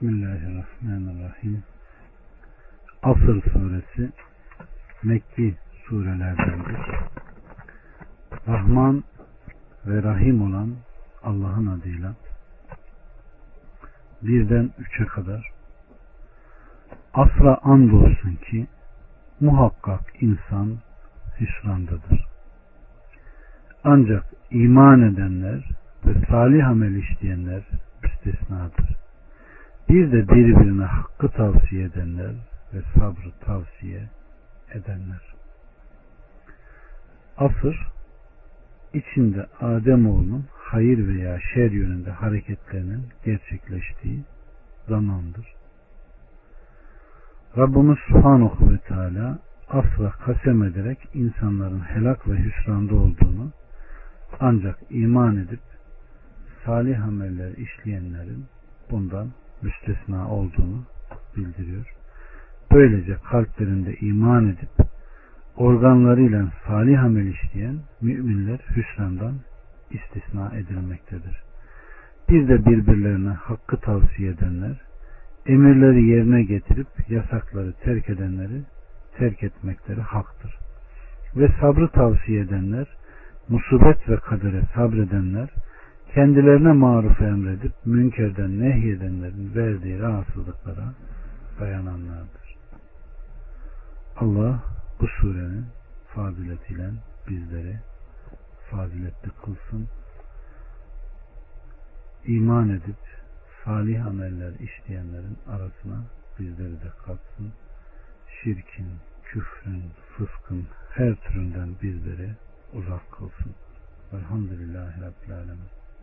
Bismillahirrahmanirrahim. Asır suresi Mekki surelerdendir. Rahman ve Rahim olan Allah'ın adıyla birden üçe kadar asra andolsun ki muhakkak insan hüsrandadır. Ancak iman edenler ve salih amel işleyenler müstesnadır. Bir de birbirine hakkı tavsiye edenler ve sabrı tavsiye edenler. Asır içinde Ademoğlunun hayır veya şer yönünde hareketlerinin gerçekleştiği zamandır. Rabbimiz Subhanahu ve Teala asla kasem ederek insanların helak ve hüsranda olduğunu ancak iman edip salih ameller işleyenlerin bundan müstesna olduğunu bildiriyor. Böylece kalplerinde iman edip organlarıyla salih amel işleyen müminler hüsrandan istisna edilmektedir. Bir de birbirlerine hakkı tavsiye edenler, emirleri yerine getirip yasakları terk edenleri terk etmekleri haktır. Ve sabrı tavsiye edenler, musibet ve kadere sabredenler, kendilerine maruf emredip münkerden nehyedenlerin verdiği rahatsızlıklara dayananlardır. Allah bu surenin faziletiyle bizleri faziletli kılsın. İman edip salih ameller işleyenlerin arasına bizleri de katsın. Şirkin, küfrün, fıskın her türünden bizleri uzak kılsın. Velhamdülillahi Rabbil Alemin.